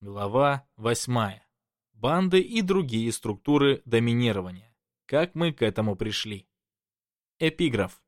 Глава 8. Банды и другие структуры доминирования. Как мы к этому пришли? Эпиграф.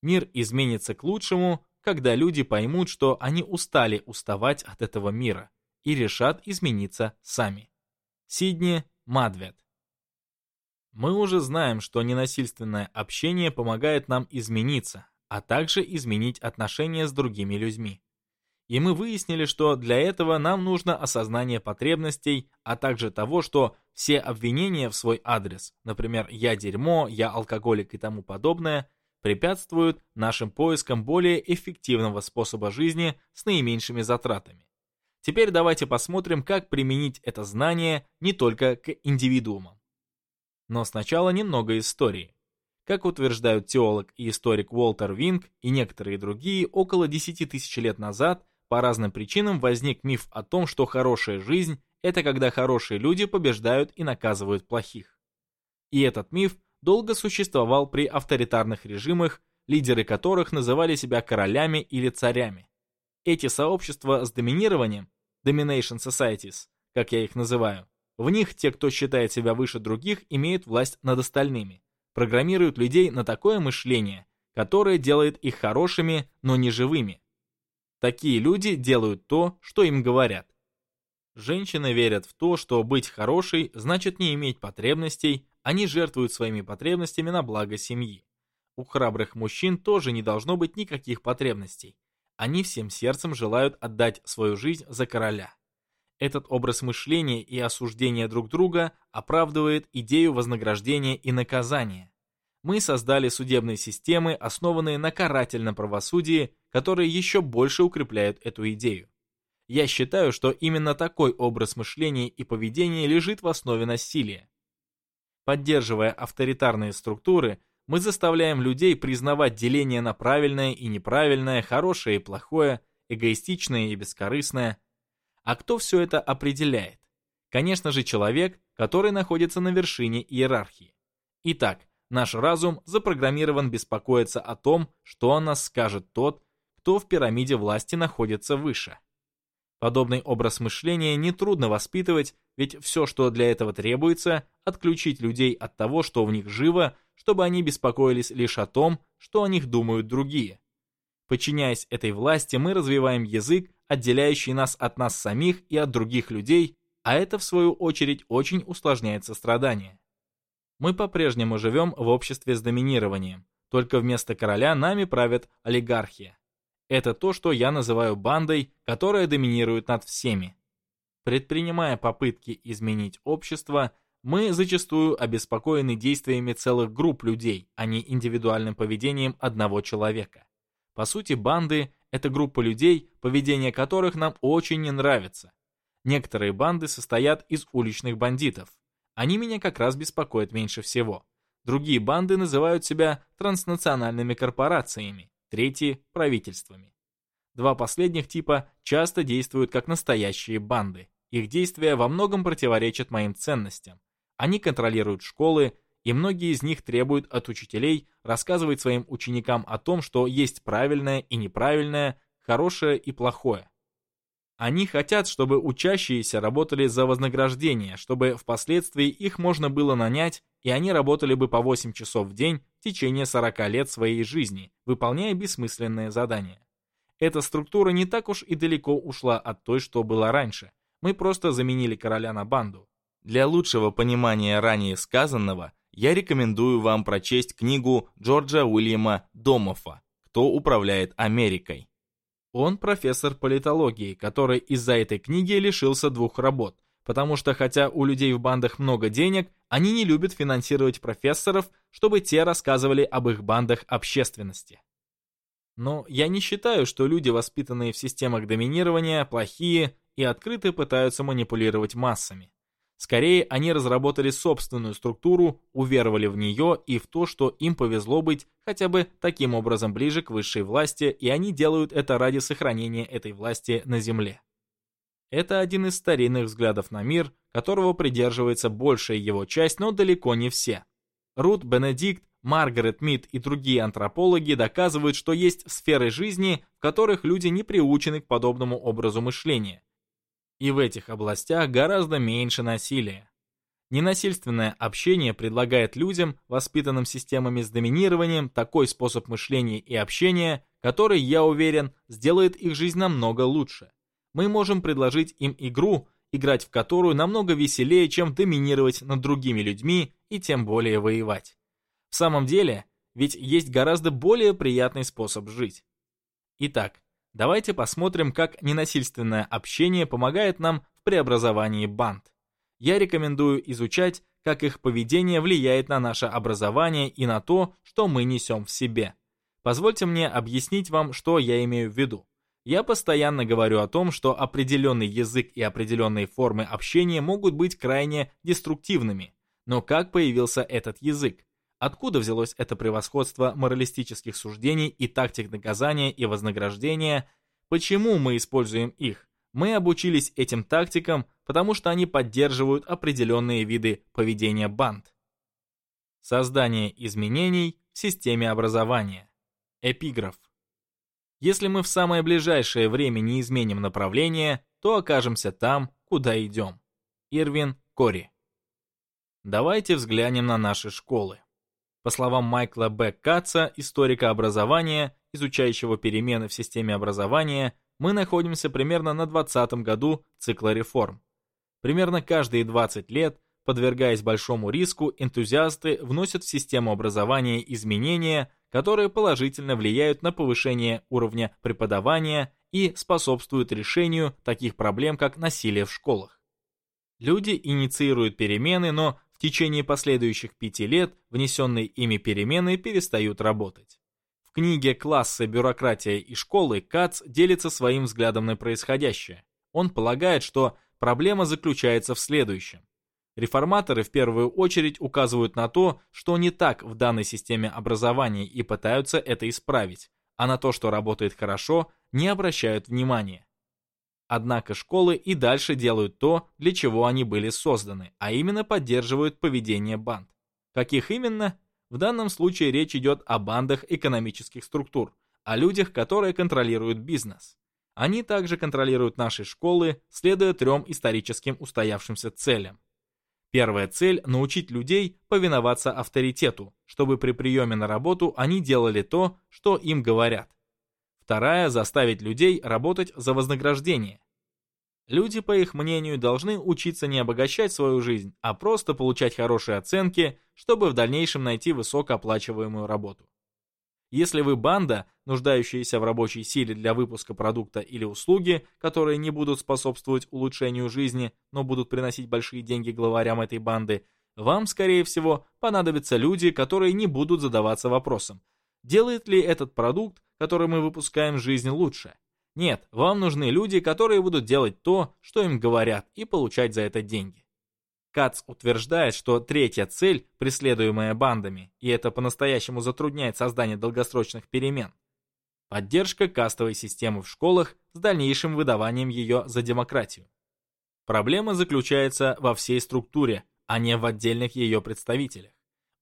Мир изменится к лучшему, когда люди поймут, что они устали уставать от этого мира и решат измениться сами. Сидни Мадвет. Мы уже знаем, что ненасильственное общение помогает нам измениться, а также изменить отношения с другими людьми и мы выяснили, что для этого нам нужно осознание потребностей, а также того, что все обвинения в свой адрес, например, «я дерьмо», «я алкоголик» и тому подобное, препятствуют нашим поискам более эффективного способа жизни с наименьшими затратами. Теперь давайте посмотрим, как применить это знание не только к индивидуумам. Но сначала немного истории. Как утверждают теолог и историк Уолтер Винг и некоторые другие, около 10 тысяч лет назад по разным причинам возник миф о том, что хорошая жизнь – это когда хорошие люди побеждают и наказывают плохих. И этот миф долго существовал при авторитарных режимах, лидеры которых называли себя королями или царями. Эти сообщества с доминированием, domination societies, как я их называю, в них те, кто считает себя выше других, имеют власть над остальными, программируют людей на такое мышление, которое делает их хорошими, но не живыми, Такие люди делают то, что им говорят. Женщины верят в то, что быть хорошей значит не иметь потребностей, они жертвуют своими потребностями на благо семьи. У храбрых мужчин тоже не должно быть никаких потребностей. Они всем сердцем желают отдать свою жизнь за короля. Этот образ мышления и осуждения друг друга оправдывает идею вознаграждения и наказания мы создали судебные системы, основанные на карательном правосудии, которые еще больше укрепляют эту идею. Я считаю, что именно такой образ мышления и поведения лежит в основе насилия. Поддерживая авторитарные структуры, мы заставляем людей признавать деление на правильное и неправильное, хорошее и плохое, эгоистичное и бескорыстное. А кто все это определяет? Конечно же, человек, который находится на вершине иерархии. Итак, Наш разум запрограммирован беспокоиться о том, что о нас скажет тот, кто в пирамиде власти находится выше. Подобный образ мышления нетрудно воспитывать, ведь все, что для этого требуется, отключить людей от того, что в них живо, чтобы они беспокоились лишь о том, что о них думают другие. Подчиняясь этой власти, мы развиваем язык, отделяющий нас от нас самих и от других людей, а это, в свою очередь, очень усложняет сострадание. Мы по-прежнему живем в обществе с доминированием, только вместо короля нами правят олигархи. Это то, что я называю бандой, которая доминирует над всеми. Предпринимая попытки изменить общество, мы зачастую обеспокоены действиями целых групп людей, а не индивидуальным поведением одного человека. По сути, банды – это группа людей, поведение которых нам очень не нравится. Некоторые банды состоят из уличных бандитов, они меня как раз беспокоят меньше всего. Другие банды называют себя транснациональными корпорациями, третьи – правительствами. Два последних типа часто действуют как настоящие банды. Их действия во многом противоречат моим ценностям. Они контролируют школы, и многие из них требуют от учителей рассказывать своим ученикам о том, что есть правильное и неправильное, хорошее и плохое. Они хотят, чтобы учащиеся работали за вознаграждение, чтобы впоследствии их можно было нанять, и они работали бы по 8 часов в день в течение 40 лет своей жизни, выполняя бессмысленные задания. Эта структура не так уж и далеко ушла от той, что была раньше. Мы просто заменили короля на банду. Для лучшего понимания ранее сказанного, я рекомендую вам прочесть книгу Джорджа Уильяма Домофа «Кто управляет Америкой». Он профессор политологии, который из-за этой книги лишился двух работ, потому что хотя у людей в бандах много денег, они не любят финансировать профессоров, чтобы те рассказывали об их бандах общественности. Но я не считаю, что люди, воспитанные в системах доминирования, плохие и открыто пытаются манипулировать массами. Скорее, они разработали собственную структуру, уверовали в нее и в то, что им повезло быть хотя бы таким образом ближе к высшей власти, и они делают это ради сохранения этой власти на Земле. Это один из старинных взглядов на мир, которого придерживается большая его часть, но далеко не все. Рут Бенедикт, Маргарет Мид и другие антропологи доказывают, что есть сферы жизни, в которых люди не приучены к подобному образу мышления, и в этих областях гораздо меньше насилия. Ненасильственное общение предлагает людям, воспитанным системами с доминированием, такой способ мышления и общения, который, я уверен, сделает их жизнь намного лучше. Мы можем предложить им игру, играть в которую намного веселее, чем доминировать над другими людьми и тем более воевать. В самом деле, ведь есть гораздо более приятный способ жить. Итак, Давайте посмотрим, как ненасильственное общение помогает нам в преобразовании банд. Я рекомендую изучать, как их поведение влияет на наше образование и на то, что мы несем в себе. Позвольте мне объяснить вам, что я имею в виду. Я постоянно говорю о том, что определенный язык и определенные формы общения могут быть крайне деструктивными. Но как появился этот язык? Откуда взялось это превосходство моралистических суждений и тактик наказания и вознаграждения? Почему мы используем их? Мы обучились этим тактикам, потому что они поддерживают определенные виды поведения банд. Создание изменений в системе образования. Эпиграф. Если мы в самое ближайшее время не изменим направление, то окажемся там, куда идем. Ирвин Кори. Давайте взглянем на наши школы. По словам Майкла Б. Катца, историка образования, изучающего перемены в системе образования, мы находимся примерно на 20 году цикла реформ. Примерно каждые 20 лет, подвергаясь большому риску, энтузиасты вносят в систему образования изменения, которые положительно влияют на повышение уровня преподавания и способствуют решению таких проблем, как насилие в школах. Люди инициируют перемены, но в течение последующих пяти лет внесенные ими перемены перестают работать. В книге «Классы, бюрократия и школы» Кац делится своим взглядом на происходящее. Он полагает, что проблема заключается в следующем. Реформаторы в первую очередь указывают на то, что не так в данной системе образования и пытаются это исправить, а на то, что работает хорошо, не обращают внимания. Однако школы и дальше делают то, для чего они были созданы, а именно поддерживают поведение банд. Каких именно? В данном случае речь идет о бандах экономических структур, о людях, которые контролируют бизнес. Они также контролируют наши школы, следуя трем историческим устоявшимся целям. Первая цель – научить людей повиноваться авторитету, чтобы при приеме на работу они делали то, что им говорят. Вторая – заставить людей работать за вознаграждение. Люди, по их мнению, должны учиться не обогащать свою жизнь, а просто получать хорошие оценки, чтобы в дальнейшем найти высокооплачиваемую работу. Если вы банда, нуждающаяся в рабочей силе для выпуска продукта или услуги, которые не будут способствовать улучшению жизни, но будут приносить большие деньги главарям этой банды, вам, скорее всего, понадобятся люди, которые не будут задаваться вопросом, делает ли этот продукт который мы выпускаем жизнь, лучше. Нет, вам нужны люди, которые будут делать то, что им говорят, и получать за это деньги. Кац утверждает, что третья цель, преследуемая бандами, и это по-настоящему затрудняет создание долгосрочных перемен, поддержка кастовой системы в школах с дальнейшим выдаванием ее за демократию. Проблема заключается во всей структуре, а не в отдельных ее представителях.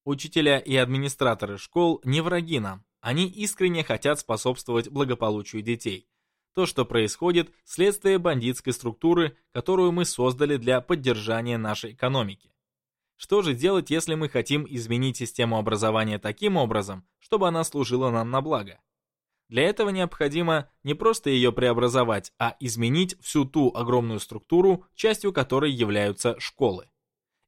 Учителя и администраторы школ не враги нам, они искренне хотят способствовать благополучию детей. То, что происходит, следствие бандитской структуры, которую мы создали для поддержания нашей экономики. Что же делать, если мы хотим изменить систему образования таким образом, чтобы она служила нам на благо? Для этого необходимо не просто ее преобразовать, а изменить всю ту огромную структуру, частью которой являются школы.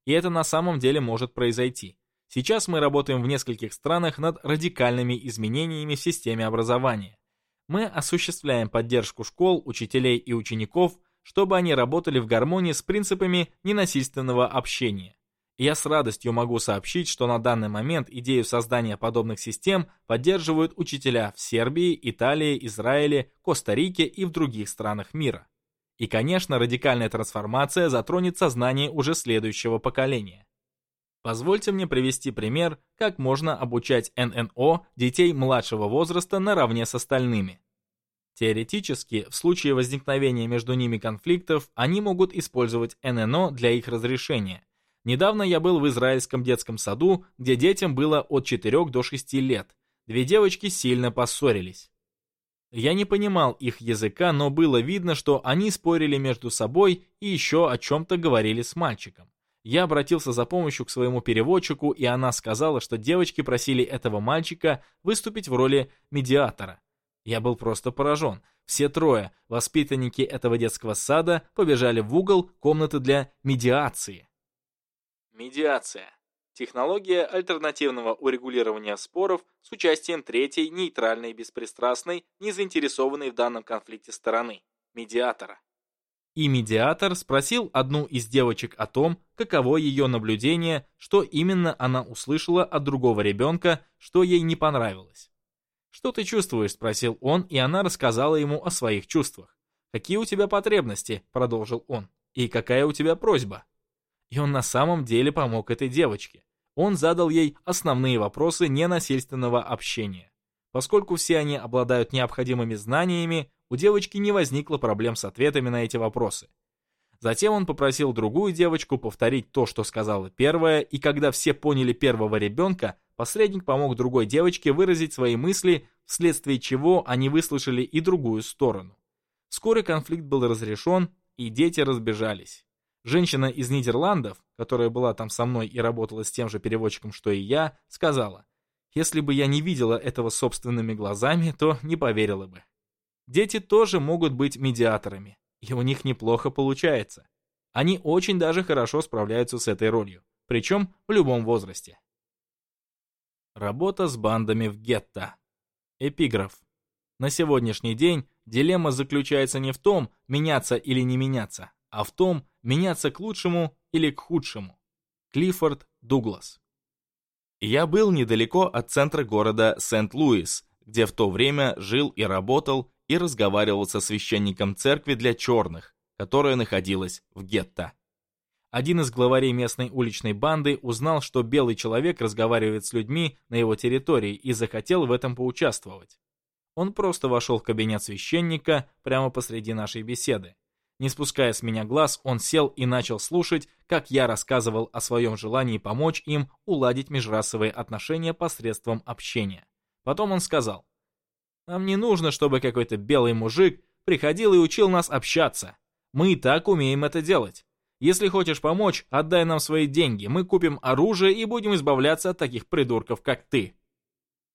И это на самом деле может произойти. Сейчас мы работаем в нескольких странах над радикальными изменениями в системе образования. Мы осуществляем поддержку школ, учителей и учеников, чтобы они работали в гармонии с принципами ненасильственного общения. И я с радостью могу сообщить, что на данный момент идею создания подобных систем поддерживают учителя в Сербии, Италии, Израиле, Коста-Рике и в других странах мира. И, конечно, радикальная трансформация затронет сознание уже следующего поколения. Позвольте мне привести пример, как можно обучать ННО детей младшего возраста наравне с остальными. Теоретически, в случае возникновения между ними конфликтов, они могут использовать ННО для их разрешения. Недавно я был в израильском детском саду, где детям было от 4 до 6 лет. Две девочки сильно поссорились. Я не понимал их языка, но было видно, что они спорили между собой и еще о чем-то говорили с мальчиком. Я обратился за помощью к своему переводчику, и она сказала, что девочки просили этого мальчика выступить в роли медиатора. Я был просто поражен. Все трое, воспитанники этого детского сада, побежали в угол комнаты для медиации. Медиация. Технология альтернативного урегулирования споров с участием третьей, нейтральной, беспристрастной, не заинтересованной в данном конфликте стороны – медиатора. И медиатор спросил одну из девочек о том, каково ее наблюдение, что именно она услышала от другого ребенка, что ей не понравилось. «Что ты чувствуешь?» – спросил он, и она рассказала ему о своих чувствах. «Какие у тебя потребности?» – продолжил он. «И какая у тебя просьба?» И он на самом деле помог этой девочке. Он задал ей основные вопросы ненасильственного общения. Поскольку все они обладают необходимыми знаниями, у девочки не возникло проблем с ответами на эти вопросы. Затем он попросил другую девочку повторить то, что сказала первая, и когда все поняли первого ребенка, посредник помог другой девочке выразить свои мысли, вследствие чего они выслушали и другую сторону. Вскоре конфликт был разрешен, и дети разбежались. Женщина из Нидерландов, которая была там со мной и работала с тем же переводчиком, что и я, сказала, «Если бы я не видела этого собственными глазами, то не поверила бы». Дети тоже могут быть медиаторами, и у них неплохо получается. Они очень даже хорошо справляются с этой ролью, причем в любом возрасте. Работа с бандами в гетто. Эпиграф. На сегодняшний день дилемма заключается не в том, меняться или не меняться, а в том, меняться к лучшему или к худшему. Клиффорд Дуглас. Я был недалеко от центра города Сент-Луис, где в то время жил и работал и разговаривал со священником церкви для черных, которая находилась в гетто. Один из главарей местной уличной банды узнал, что белый человек разговаривает с людьми на его территории и захотел в этом поучаствовать. Он просто вошел в кабинет священника прямо посреди нашей беседы. Не спуская с меня глаз, он сел и начал слушать, как я рассказывал о своем желании помочь им уладить межрасовые отношения посредством общения. Потом он сказал, нам не нужно, чтобы какой-то белый мужик приходил и учил нас общаться. Мы и так умеем это делать. Если хочешь помочь, отдай нам свои деньги, мы купим оружие и будем избавляться от таких придурков, как ты».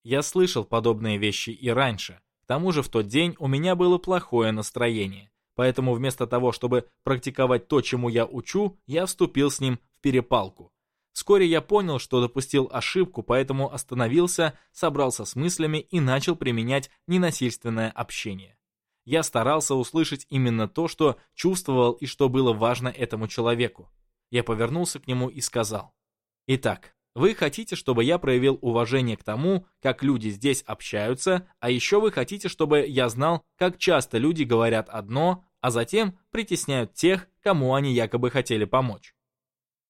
Я слышал подобные вещи и раньше. К тому же в тот день у меня было плохое настроение. Поэтому вместо того, чтобы практиковать то, чему я учу, я вступил с ним в перепалку. Вскоре я понял, что допустил ошибку, поэтому остановился, собрался с мыслями и начал применять ненасильственное общение. Я старался услышать именно то, что чувствовал и что было важно этому человеку. Я повернулся к нему и сказал. «Итак, вы хотите, чтобы я проявил уважение к тому, как люди здесь общаются, а еще вы хотите, чтобы я знал, как часто люди говорят одно, а затем притесняют тех, кому они якобы хотели помочь.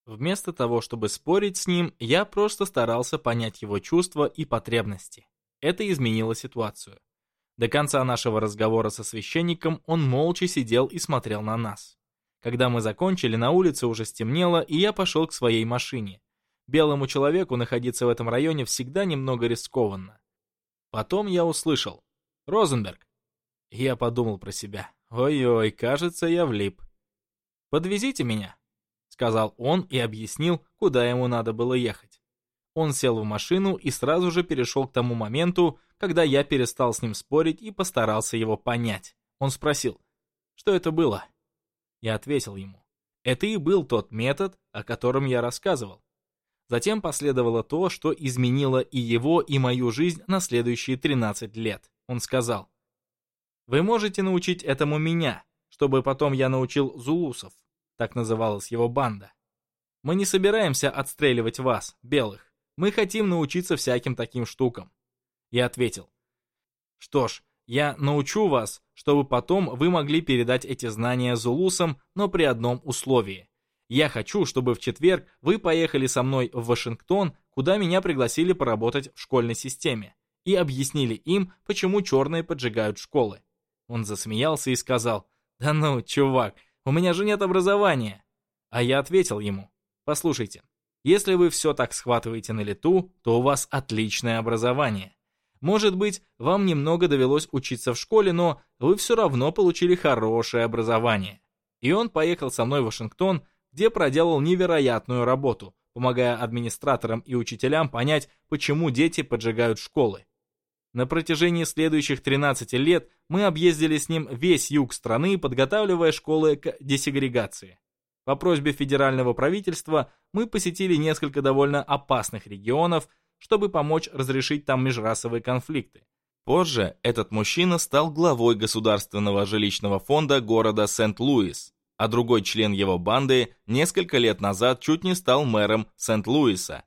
Вместо того, чтобы спорить с ним, я просто старался понять его чувства и потребности. Это изменило ситуацию. До конца нашего разговора со священником он молча сидел и смотрел на нас. Когда мы закончили, на улице уже стемнело, и я пошел к своей машине. Белому человеку находиться в этом районе всегда немного рискованно. Потом я услышал «Розенберг». Я подумал про себя. «Ой-ой, кажется, я влип». «Подвезите меня», сказал он и объяснил, куда ему надо было ехать. Он сел в машину и сразу же перешел к тому моменту, когда я перестал с ним спорить и постарался его понять. Он спросил, что это было? Я ответил ему, это и был тот метод, о котором я рассказывал. Затем последовало то, что изменило и его, и мою жизнь на следующие 13 лет. Он сказал, вы можете научить этому меня, чтобы потом я научил зулусов так называлась его банда. Мы не собираемся отстреливать вас, белых. Мы хотим научиться всяким таким штукам. Я ответил. Что ж, я научу вас, чтобы потом вы могли передать эти знания зулусам, но при одном условии. Я хочу, чтобы в четверг вы поехали со мной в Вашингтон, куда меня пригласили поработать в школьной системе, и объяснили им, почему черные поджигают школы. Он засмеялся и сказал, «Да ну, чувак, у меня же нет образования. А я ответил ему, послушайте, если вы все так схватываете на лету, то у вас отличное образование. Может быть, вам немного довелось учиться в школе, но вы все равно получили хорошее образование. И он поехал со мной в Вашингтон, где проделал невероятную работу, помогая администраторам и учителям понять, почему дети поджигают школы. На протяжении следующих 13 лет мы объездили с ним весь юг страны, подготавливая школы к десегрегации. По просьбе федерального правительства мы посетили несколько довольно опасных регионов, чтобы помочь разрешить там межрасовые конфликты. Позже этот мужчина стал главой Государственного жилищного фонда города Сент-Луис, а другой член его банды несколько лет назад чуть не стал мэром Сент-Луиса.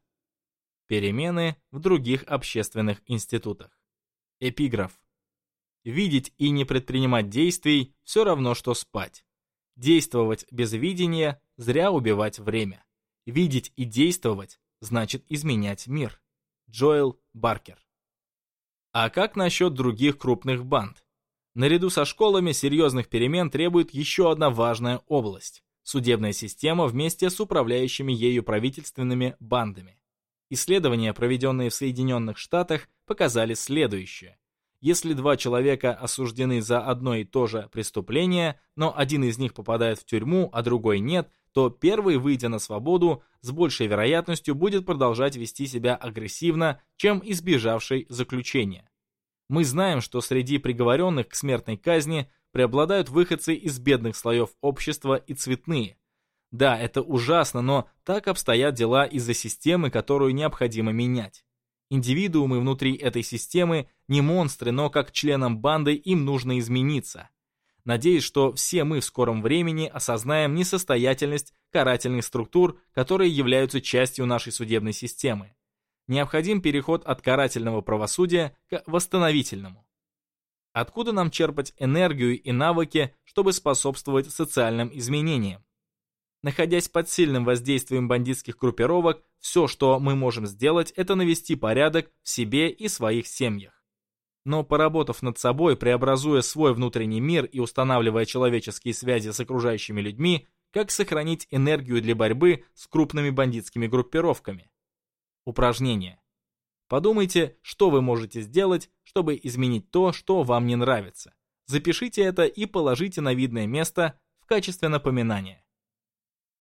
Перемены в других общественных институтах. Эпиграф. Видеть и не предпринимать действий – все равно, что спать. Действовать без видения – зря убивать время. Видеть и действовать – значит изменять мир. Джоэл Баркер. А как насчет других крупных банд? Наряду со школами серьезных перемен требует еще одна важная область – судебная система вместе с управляющими ею правительственными бандами. Исследования, проведенные в Соединенных Штатах, показали следующее. Если два человека осуждены за одно и то же преступление, но один из них попадает в тюрьму, а другой нет, то первый, выйдя на свободу, с большей вероятностью будет продолжать вести себя агрессивно, чем избежавший заключения. Мы знаем, что среди приговоренных к смертной казни преобладают выходцы из бедных слоев общества и цветные – да, это ужасно, но так обстоят дела из-за системы, которую необходимо менять. Индивидуумы внутри этой системы не монстры, но как членам банды им нужно измениться. Надеюсь, что все мы в скором времени осознаем несостоятельность карательных структур, которые являются частью нашей судебной системы. Необходим переход от карательного правосудия к восстановительному. Откуда нам черпать энергию и навыки, чтобы способствовать социальным изменениям? Находясь под сильным воздействием бандитских группировок, все, что мы можем сделать, это навести порядок в себе и своих семьях. Но поработав над собой, преобразуя свой внутренний мир и устанавливая человеческие связи с окружающими людьми, как сохранить энергию для борьбы с крупными бандитскими группировками? Упражнение. Подумайте, что вы можете сделать, чтобы изменить то, что вам не нравится. Запишите это и положите на видное место в качестве напоминания.